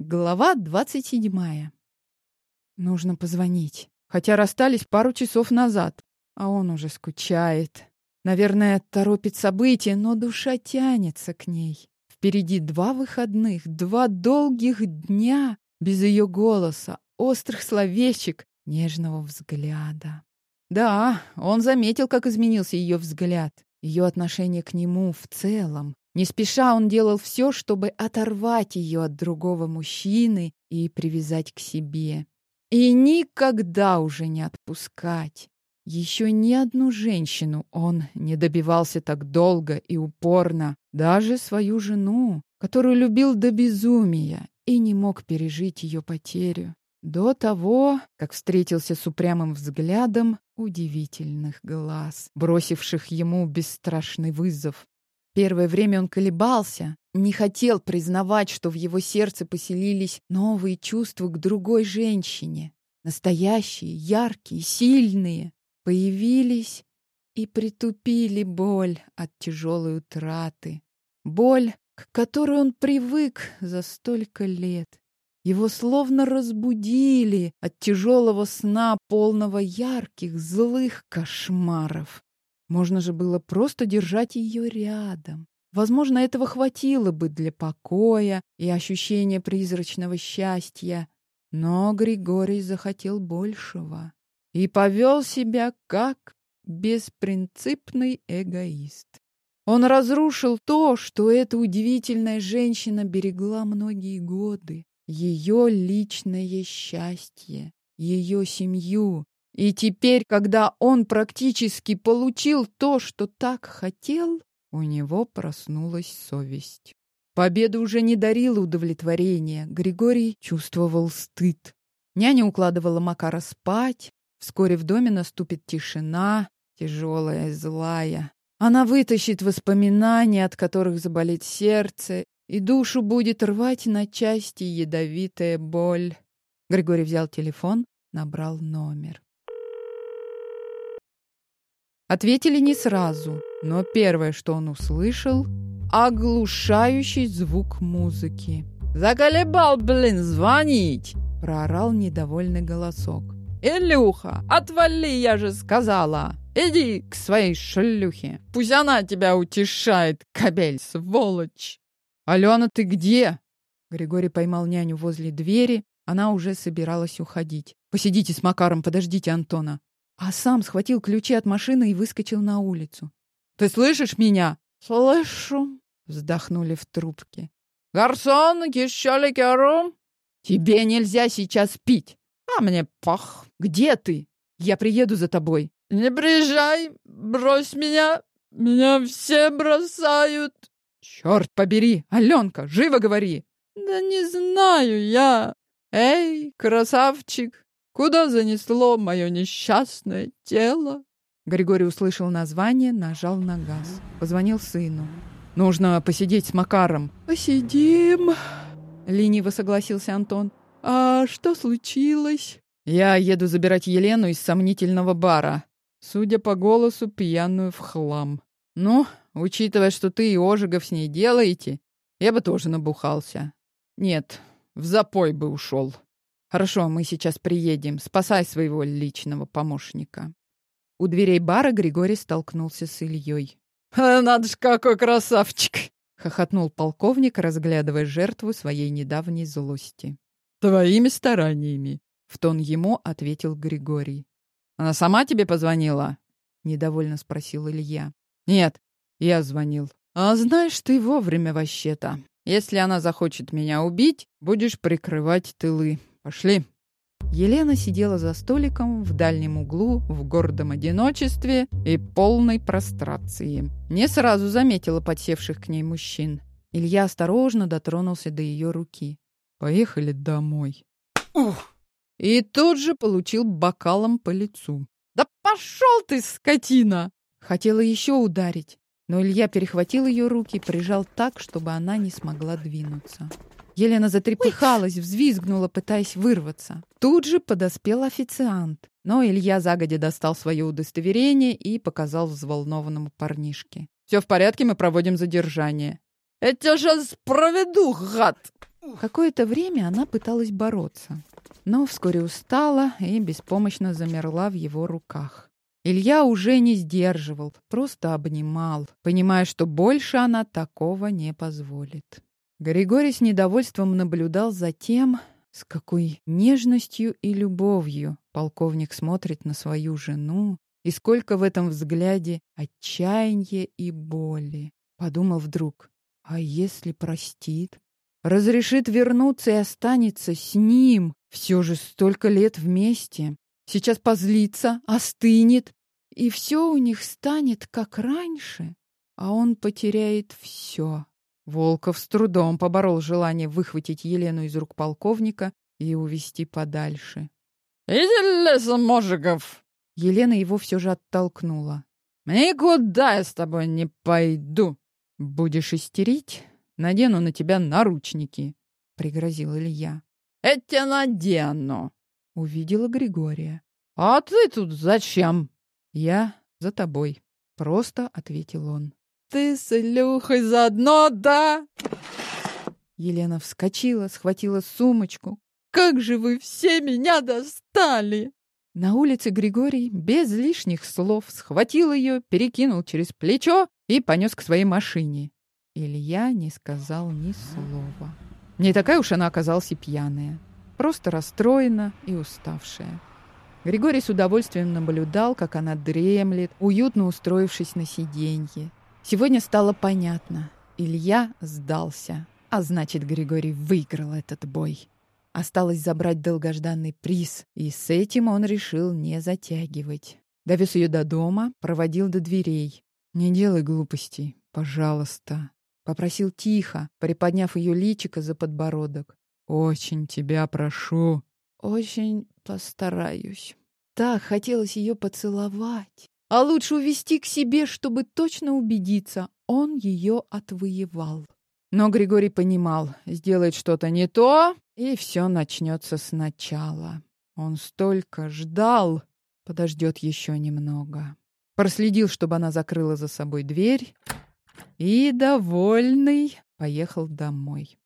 Глава двадцать седьмая. Нужно позвонить. Хотя расстались пару часов назад, а он уже скучает. Наверное, торопит события, но душа тянется к ней. Впереди два выходных, два долгих дня без ее голоса, острых словечек, нежного взгляда. Да, он заметил, как изменился ее взгляд, ее отношение к нему в целом, не спеша он делал все, чтобы оторвать ее от другого мужчины и привязать к себе. И никогда уже не отпускать. Еще ни одну женщину он не добивался так долго и упорно, даже свою жену, которую любил до безумия и не мог пережить ее потерю. До того, как встретился с упрямым взглядом удивительных глаз, бросивших ему бесстрашный вызов. Первое время он колебался, не хотел признавать, что в его сердце поселились новые чувства к другой женщине. Настоящие, яркие, сильные. Появились и притупили боль от тяжелой утраты. Боль, к которой он привык за столько лет. Его словно разбудили от тяжелого сна, полного ярких, злых кошмаров. Можно же было просто держать ее рядом. Возможно, этого хватило бы для покоя и ощущения призрачного счастья. Но Григорий захотел большего и повел себя как беспринципный эгоист. Он разрушил то, что эта удивительная женщина берегла многие годы. Ее личное счастье, ее семью, и теперь, когда он практически получил то, что так хотел, у него проснулась совесть. Победа уже не дарила удовлетворения. Григорий чувствовал стыд. Няня укладывала Макара спать. Вскоре в доме наступит тишина, тяжелая злая. Она вытащит воспоминания, от которых заболит сердце, и душу будет рвать на части ядовитая боль. Григорий взял телефон, набрал номер. Ответили не сразу, но первое, что он услышал — оглушающий звук музыки. «Заколебал, блин, звонить!» — проорал недовольный голосок. «Илюха, отвали, я же сказала! Иди к своей шлюхе! Пусть она тебя утешает, кобель, сволочь!» «Алена, ты где?» Григорий поймал няню возле двери. Она уже собиралась уходить. «Посидите с Макаром, подождите Антона» а сам схватил ключи от машины и выскочил на улицу. «Ты слышишь меня?» «Слышу», — вздохнули в трубке. «Гарсон, еще ликеру?» «Тебе нельзя сейчас пить!» «А мне пах!» «Где ты? Я приеду за тобой!» «Не приезжай! Брось меня! Меня все бросают!» «Черт побери! Аленка, живо говори!» «Да не знаю я! Эй, красавчик, Куда занесло мое несчастное тело? Григорий услышал название, нажал на газ. Позвонил сыну. Нужно посидеть с Макаром. Посидим. Лениво согласился Антон. А что случилось? Я еду забирать Елену из сомнительного бара. Судя по голосу, пьяную в хлам. Ну, учитывая, что ты и Ожегов с ней делаете, я бы тоже набухался. Нет, в запой бы ушел. Хорошо, мы сейчас приедем. Спасай своего личного помощника. У дверей бара Григорий столкнулся с Ильей. «Надо ж, какой красавчик!» — хохотнул полковник, разглядывая жертву своей недавней злости. «Твоими стараниями!» — в тон ему ответил Григорий. «Она сама тебе позвонила?» — недовольно спросил Илья. «Нет, я звонил». «А знаешь, ты вовремя вообще-то. Если она захочет меня убить, будешь прикрывать тылы. Пошли. Елена сидела за столиком в дальнем углу в гордом одиночестве и полной прострации. Не сразу заметила подсевших к ней мужчин. Илья осторожно дотронулся до ее руки. «Поехали домой». Ух! И тут же получил бокалом по лицу. «Да пошел ты, скотина!» Хотела еще ударить, но Илья перехватил ее руки и прижал так, чтобы она не смогла двинуться. Елена затрепыхалась, взвизгнула, пытаясь вырваться. Тут же подоспел официант. Но Илья загодя достал свое удостоверение и показал взволнованному парнишке. «Все в порядке, мы проводим задержание». «Я тебя сейчас проведу, гад!» Какое-то время она пыталась бороться, но вскоре устала и беспомощно замерла в его руках. Илья уже не сдерживал, просто обнимал, понимая, что больше она такого не позволит. Григорий с недовольством наблюдал за тем, с какой нежностью и любовью полковник смотрит на свою жену, и сколько в этом взгляде отчаяния и боли. Подумал вдруг, а если простит? Разрешит вернуться и останется с ним. Все же столько лет вместе. Сейчас позлится, остынет, и все у них станет как раньше, а он потеряет все. Волков с трудом поборол желание выхватить Елену из рук полковника и увести подальше. «Иди лесом, Можиков!» Елена его все же оттолкнула. «Никуда я с тобой не пойду!» «Будешь истерить? Надену на тебя наручники!» — пригрозил Илья. «Это надену!» — увидела Григория. «А ты тут зачем?» «Я за тобой», — просто ответил он. «Ты с Илюхой заодно, да?» Елена вскочила, схватила сумочку. «Как же вы все меня достали!» На улице Григорий без лишних слов схватил ее, перекинул через плечо и понес к своей машине. Илья не сказал ни слова. Не такая уж она оказалась и пьяная. Просто расстроена и уставшая. Григорий с удовольствием наблюдал, как она дремлет, уютно устроившись на сиденье. Сегодня стало понятно. Илья сдался. А значит, Григорий выиграл этот бой. Осталось забрать долгожданный приз, и с этим он решил не затягивать. Довез ее до дома, проводил до дверей. «Не делай глупостей, пожалуйста», — попросил тихо, приподняв ее личико за подбородок. «Очень тебя прошу». «Очень постараюсь». Так хотелось ее поцеловать, а лучше увести к себе, чтобы точно убедиться, он ее отвоевал. Но Григорий понимал, сделает что-то не то, и все начнется сначала. Он столько ждал, подождет еще немного. Проследил, чтобы она закрыла за собой дверь, и, довольный, поехал домой.